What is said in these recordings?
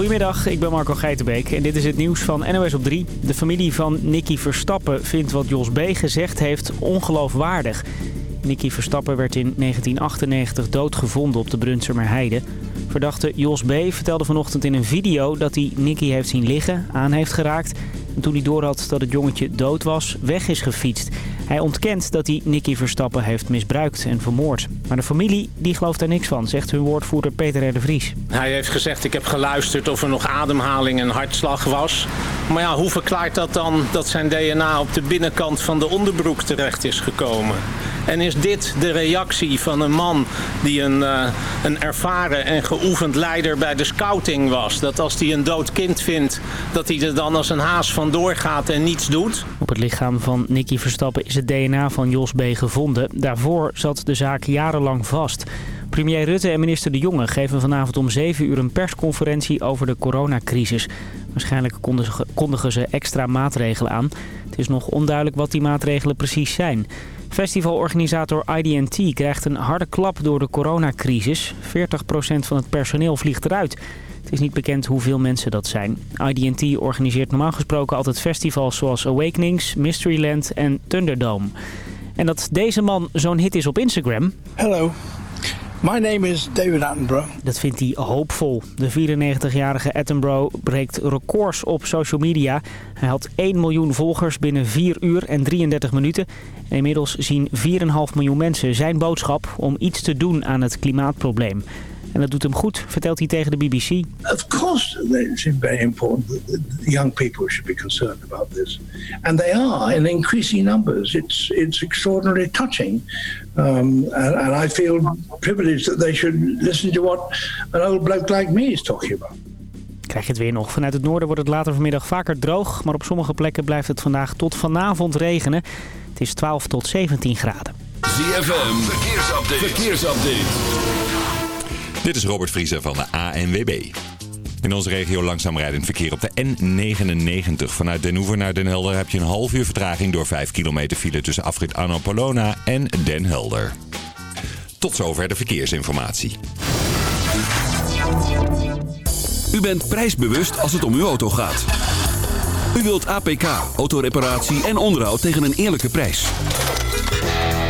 Goedemiddag, ik ben Marco Geitenbeek en dit is het nieuws van NOS op 3. De familie van Nicky Verstappen vindt wat Jos B. gezegd heeft ongeloofwaardig. Nicky Verstappen werd in 1998 doodgevonden op de Brunsumer Heide. Verdachte Jos B. vertelde vanochtend in een video dat hij Nicky heeft zien liggen, aan heeft geraakt... en toen hij doorhad dat het jongetje dood was, weg is gefietst. Hij ontkent dat hij Nicky Verstappen heeft misbruikt en vermoord. Maar de familie die gelooft daar niks van, zegt hun woordvoerder Peter R. de Vries. Hij heeft gezegd, ik heb geluisterd of er nog ademhaling en hartslag was. Maar ja, hoe verklaart dat dan dat zijn DNA op de binnenkant van de onderbroek terecht is gekomen? En is dit de reactie van een man die een, uh, een ervaren en geoefend leider bij de scouting was? Dat als hij een dood kind vindt, dat hij er dan als een haas vandoor gaat en niets doet? Op het lichaam van Nicky Verstappen is het DNA van Jos B. gevonden. Daarvoor zat de zaak jarenlang vast. Premier Rutte en minister De Jonge geven vanavond om 7 uur een persconferentie over de coronacrisis. Waarschijnlijk kondigen ze extra maatregelen aan. Het is nog onduidelijk wat die maatregelen precies zijn. Festivalorganisator IDT krijgt een harde klap door de coronacrisis. 40% van het personeel vliegt eruit. Het is niet bekend hoeveel mensen dat zijn. IDT organiseert normaal gesproken altijd festivals zoals Awakenings, Mysteryland en Thunderdome. En dat deze man zo'n hit is op Instagram... Hello. My name is David Attenborough. Dat vindt hij hoopvol. De 94-jarige Attenborough breekt records op social media. Hij had 1 miljoen volgers binnen 4 uur en 33 minuten. En inmiddels zien 4,5 miljoen mensen zijn boodschap om iets te doen aan het klimaatprobleem. En dat doet hem goed, vertelt hij tegen de BBC. Of course, it's very important that young people should be concerned about this. And they are in increasing numbers. It's, it's extraordinarily touching. Um, and, and I feel privileged that they should listen to what an old bloke like me is talking about. Krijg je het weer nog. Vanuit het noorden wordt het later vanmiddag vaker droog. Maar op sommige plekken blijft het vandaag tot vanavond regenen. Het is 12 tot 17 graden. ZFM, verkeersupdate. verkeersupdate. Dit is Robert Vriezer van de ANWB. In onze regio langzaam rijdend verkeer op de N99. Vanuit Den Hoever naar Den Helder heb je een half uur vertraging door 5 kilometer file tussen afrit Arno-Polona en Den Helder. Tot zover de verkeersinformatie. U bent prijsbewust als het om uw auto gaat. U wilt APK, autoreparatie en onderhoud tegen een eerlijke prijs.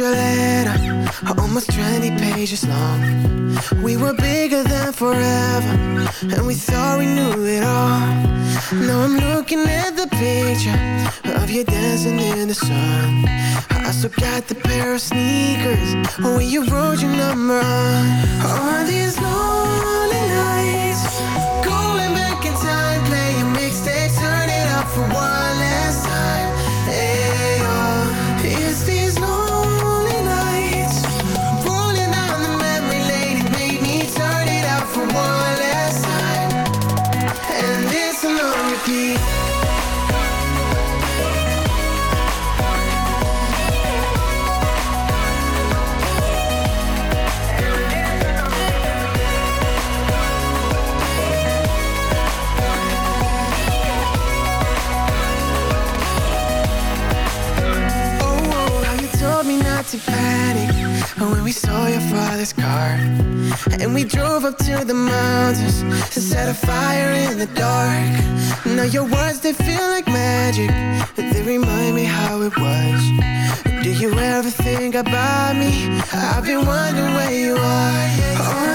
your letter Almost 20 pages long. We were bigger than forever And we thought we knew it all. Now I'm looking at the picture Of you dancing in the sun. I also got the pair of sneakers where you wrote your number on. Are these lonely nights? Going back in time Playing mixtapes Turn it up for one. we saw your father's car And we drove up to the mountains And set a fire in the dark Now your words, they feel like magic They remind me how it was Do you ever think about me? I've been wondering where you are yeah. oh,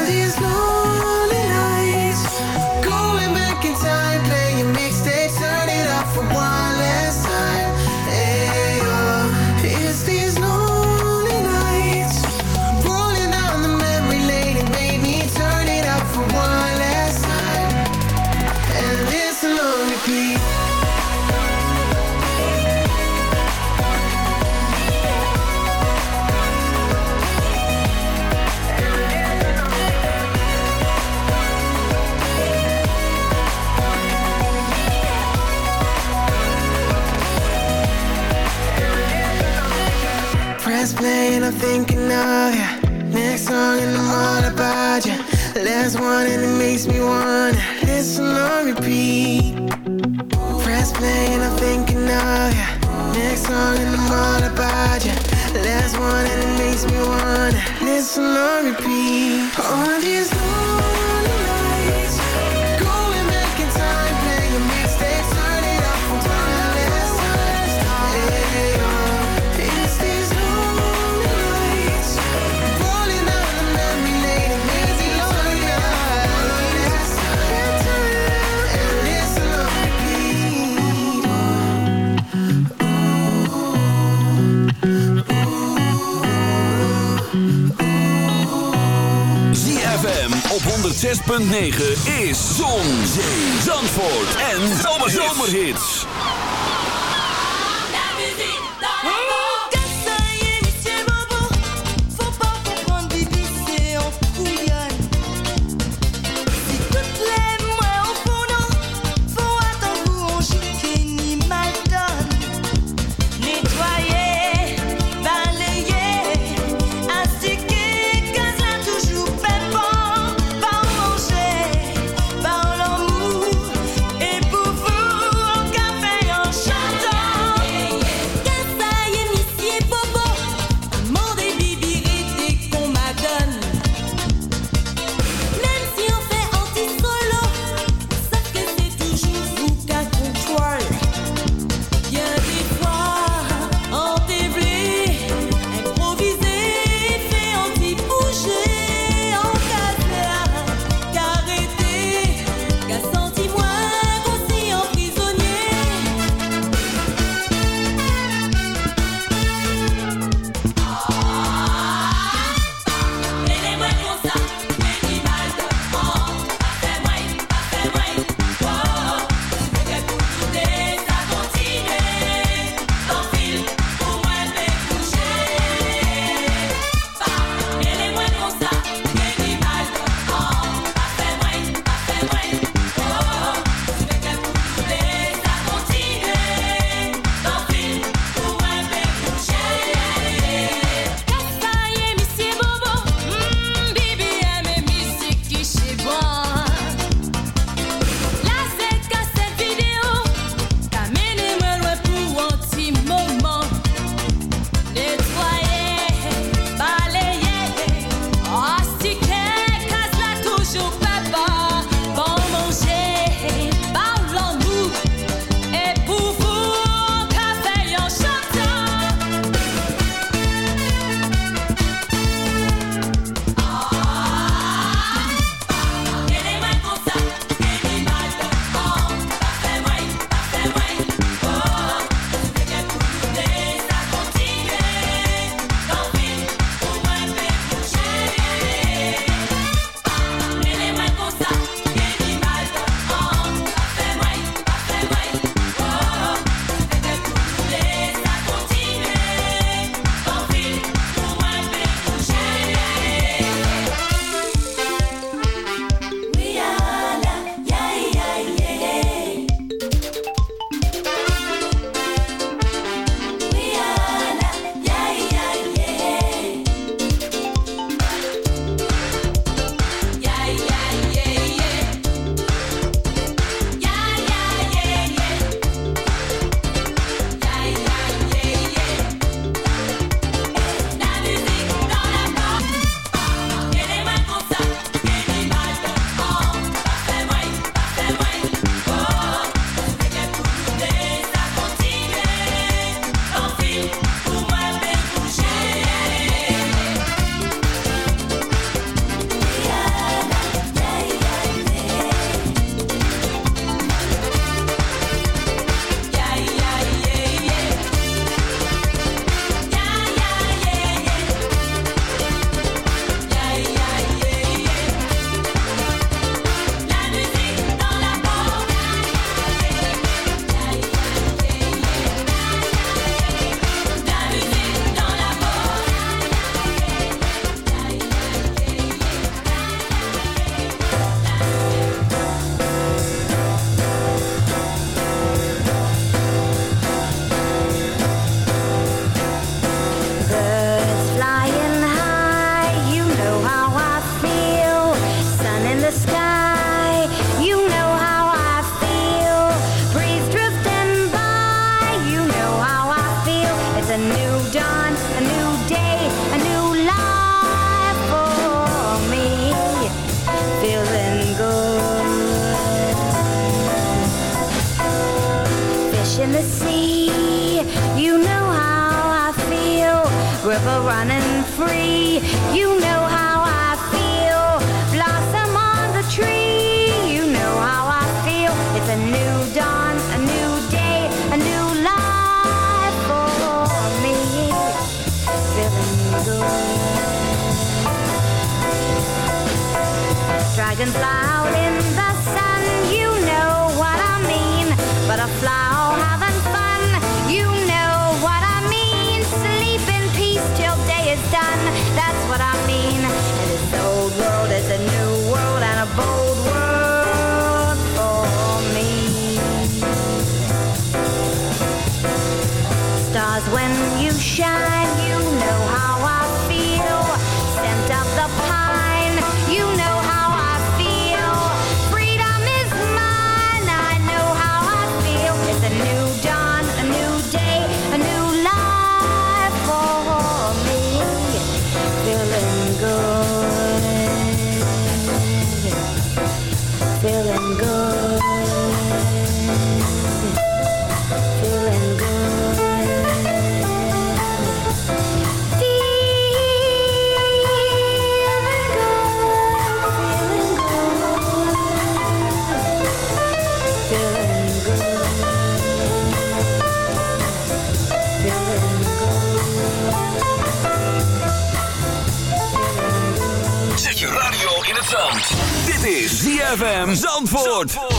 ZFM Zandvoort.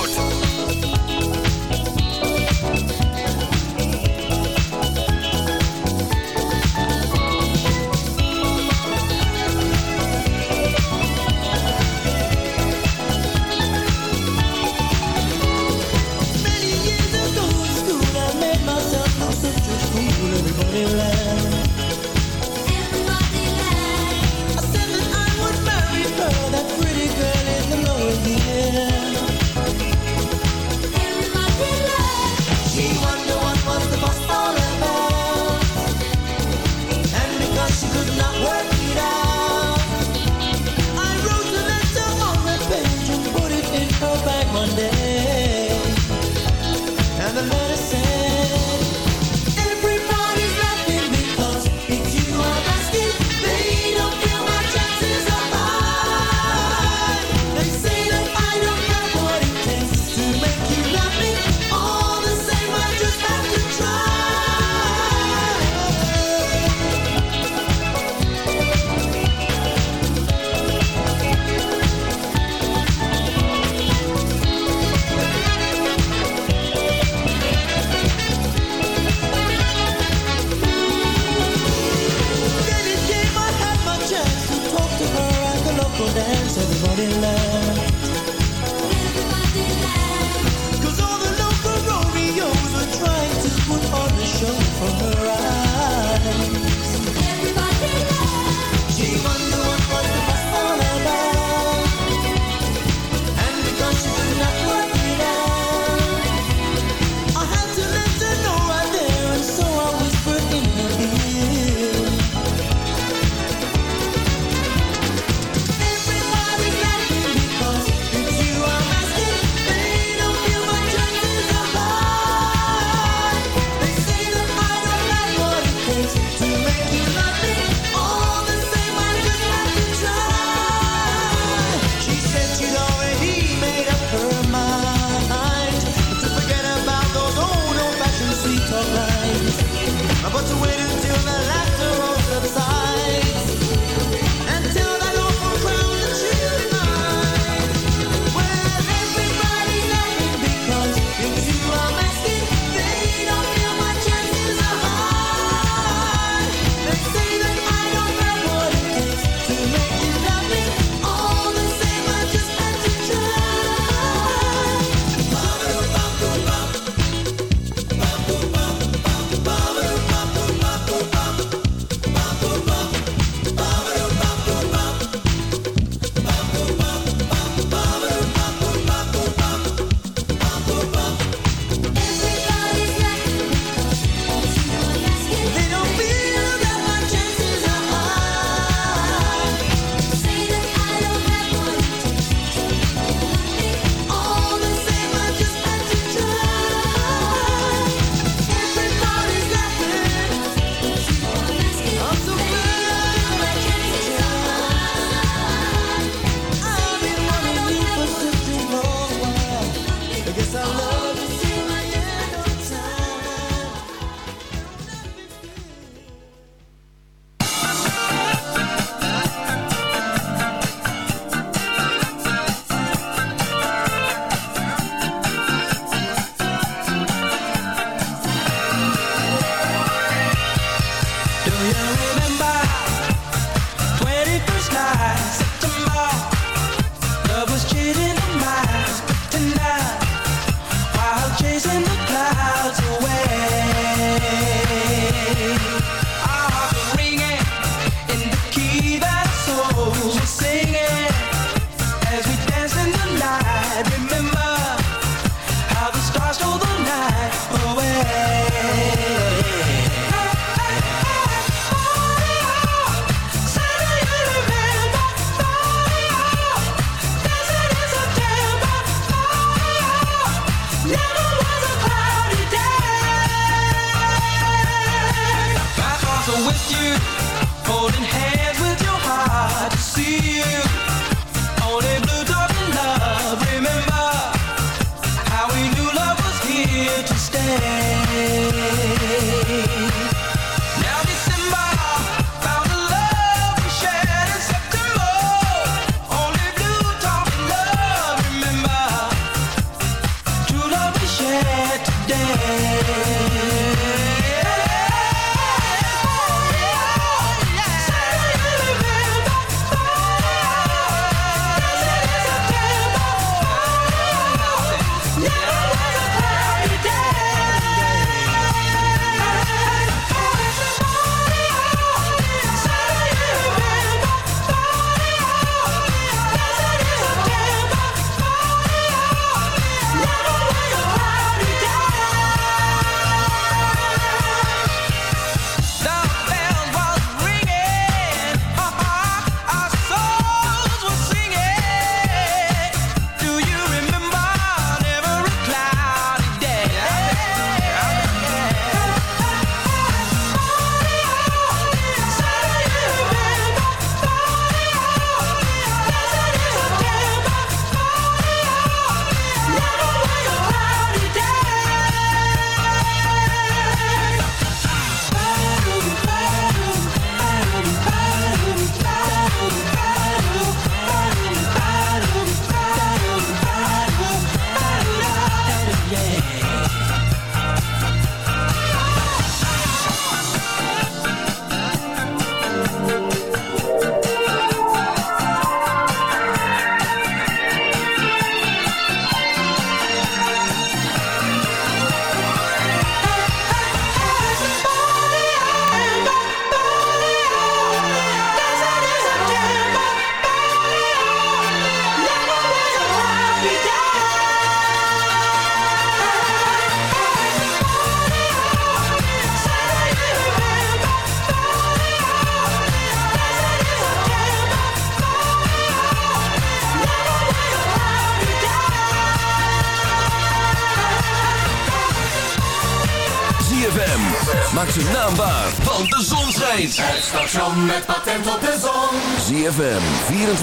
show.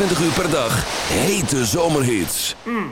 20 uur per dag hete zomerhits. Mm.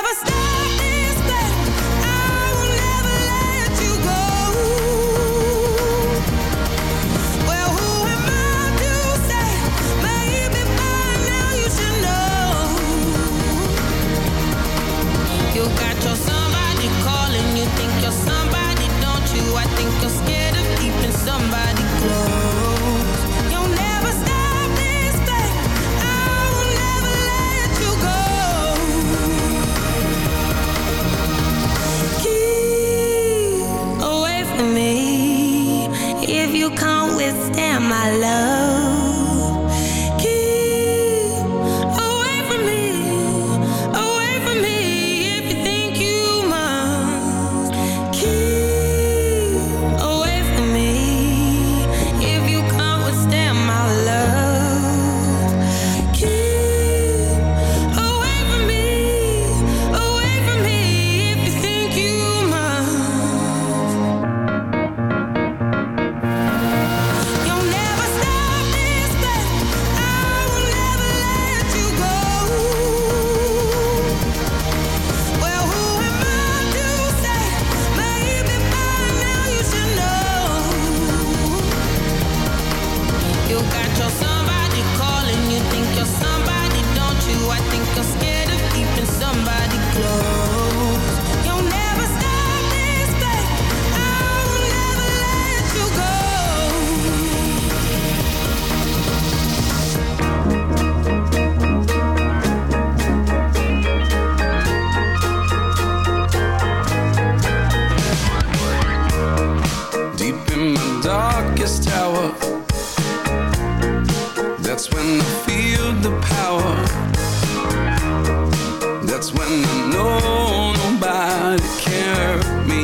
that's when I know nobody cares me.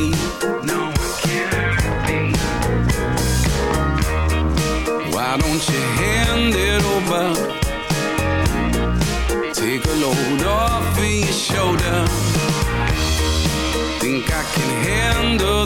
No one cared me. Why don't you hand it over? Take a load off of your shoulder. Think I can handle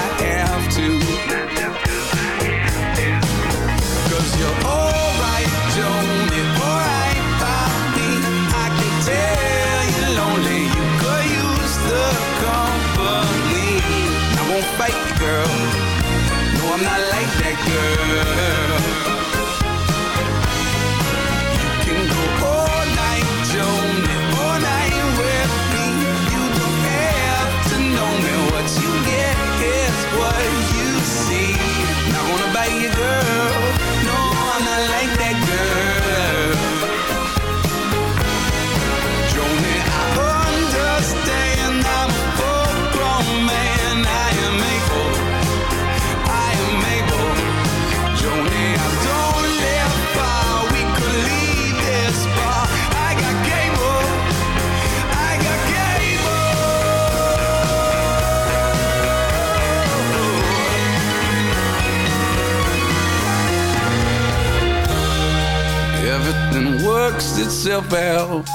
bells.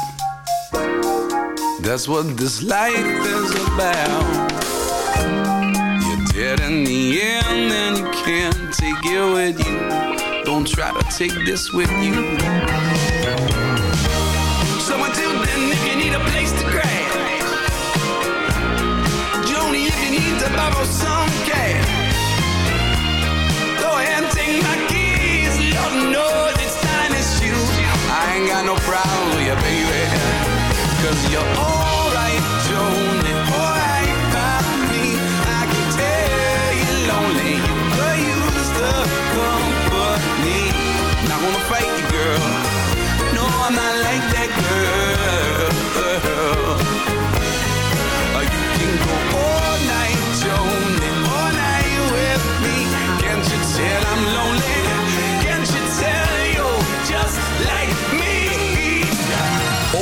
That's what this life is about. You're dead in the end, and you can't take it with you. Don't try to take this with you. So until then, if you need a place to crash, Joni, if you need to borrow some cash, go and take my keys. Lord knows it's time to shoot. I ain't got no problem you, baby. Cause you're alright, Joan, alright by me. I can tell you're lonely, You could use the company. Not gonna fight you, girl. No, I'm not like that girl.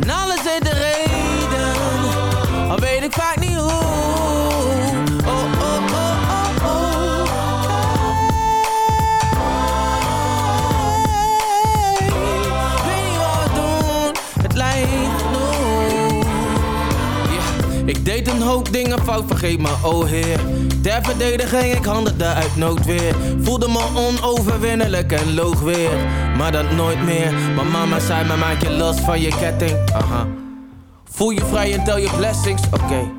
En alles heeft de reden, al weet ik vaak niet hoe. Oh, oh, oh, oh, het lijkt genoeg. deed een hoop dingen fout, vergeet me, oh heer. Ter verdediging, ik handelde uit noodweer. Voelde me onoverwinnelijk en loog weer. Maar dat nooit meer. Mijn mama zei me, maak je los van je ketting. Aha. Voel je vrij en tel je blessings, oké.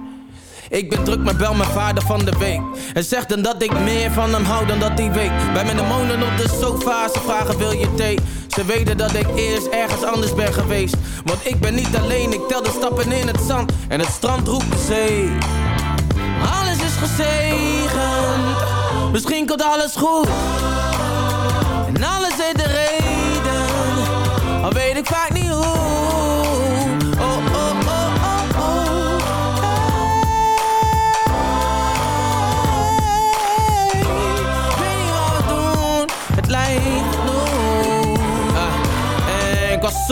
Ik ben druk, maar bel mijn vader van de week. En zegt dan dat ik meer van hem hou dan dat hij weet. Bij mijn demonen op de sofa, ze vragen wil je thee. Ze weten dat ik eerst ergens anders ben geweest. Want ik ben niet alleen, ik tel de stappen in het zand. En het strand roept de zee. Misschien komt alles goed. En alles heeft de reden. Al weet ik vaak niet hoe.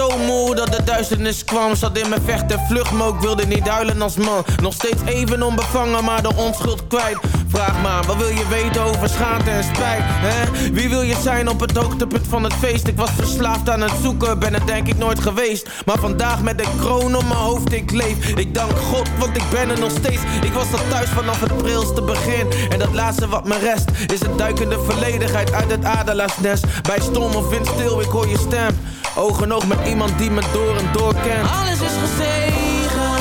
Zo moe dat de duisternis kwam. Zat in mijn vecht en vlucht, maar ik wilde niet huilen als man. Nog steeds even onbevangen, maar de onschuld kwijt. Vraag maar, wat wil je weten over schaamte en spijt? Hè? Wie wil je zijn op het hoogtepunt van het feest? Ik was verslaafd aan het zoeken, ben het denk ik nooit geweest. Maar vandaag met de kroon op mijn hoofd, ik leef. Ik dank God, want ik ben er nog steeds. Ik was al thuis vanaf het prilste begin. En dat laatste wat me rest Is een duikende volledigheid uit het adelaarsnest. Bij storm of wind stil, ik hoor je stem Oog en oog met iemand die me door en door kent. Alles is gezegend.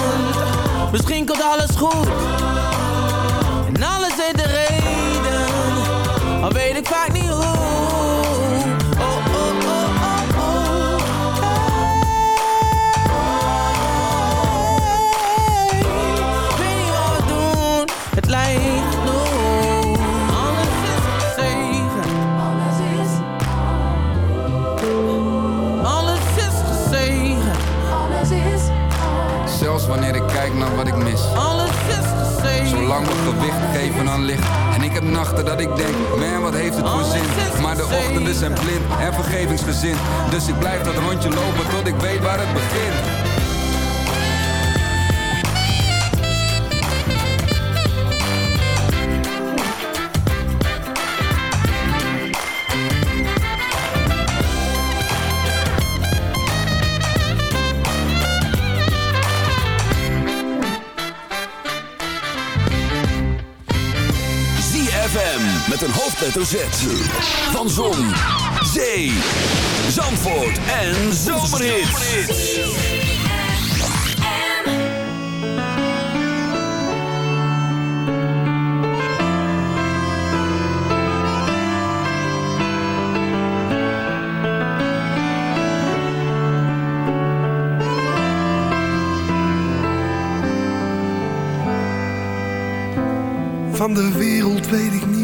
Misschien komt alles goed. En alles heeft de reden. Al weet ik vaak niet wat ik mis. Alles is gezegend. Zolang we gewicht geven aan licht. En ik heb nachten dat ik denk, man wat heeft het voor zin. Maar de ochtenden zijn blind en vergevingsgezind. Dus ik blijf dat rondje lopen tot ik weet waar het begint. Hoofdletter Z. Van Zon, Zee, Zandvoort en Zomerhits. Van de wereld weet ik niets.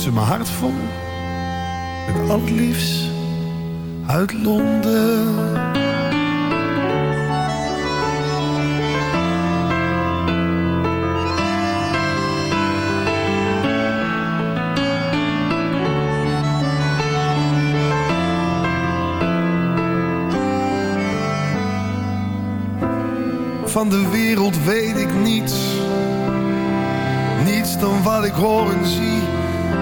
Ze mijn hart vol met het uit Londen. Van de wereld weet ik niets. Niets dan wat ik hoor en zie.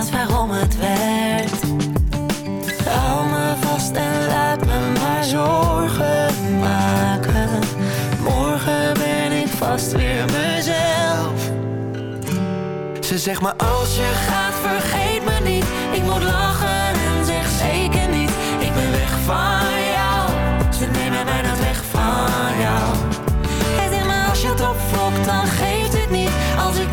Dat waarom het werkt Hou me vast en laat me maar zorgen maken. Morgen ben ik vast weer mezelf. Ze zegt maar Als je gaat vergeet me niet. Ik moet lachen en zeg zeker niet. Ik ben weg van jou. Ze nemen mij nooit weg van jou. Zegt maar als je het opvlokt dan geeft het niet. Als ik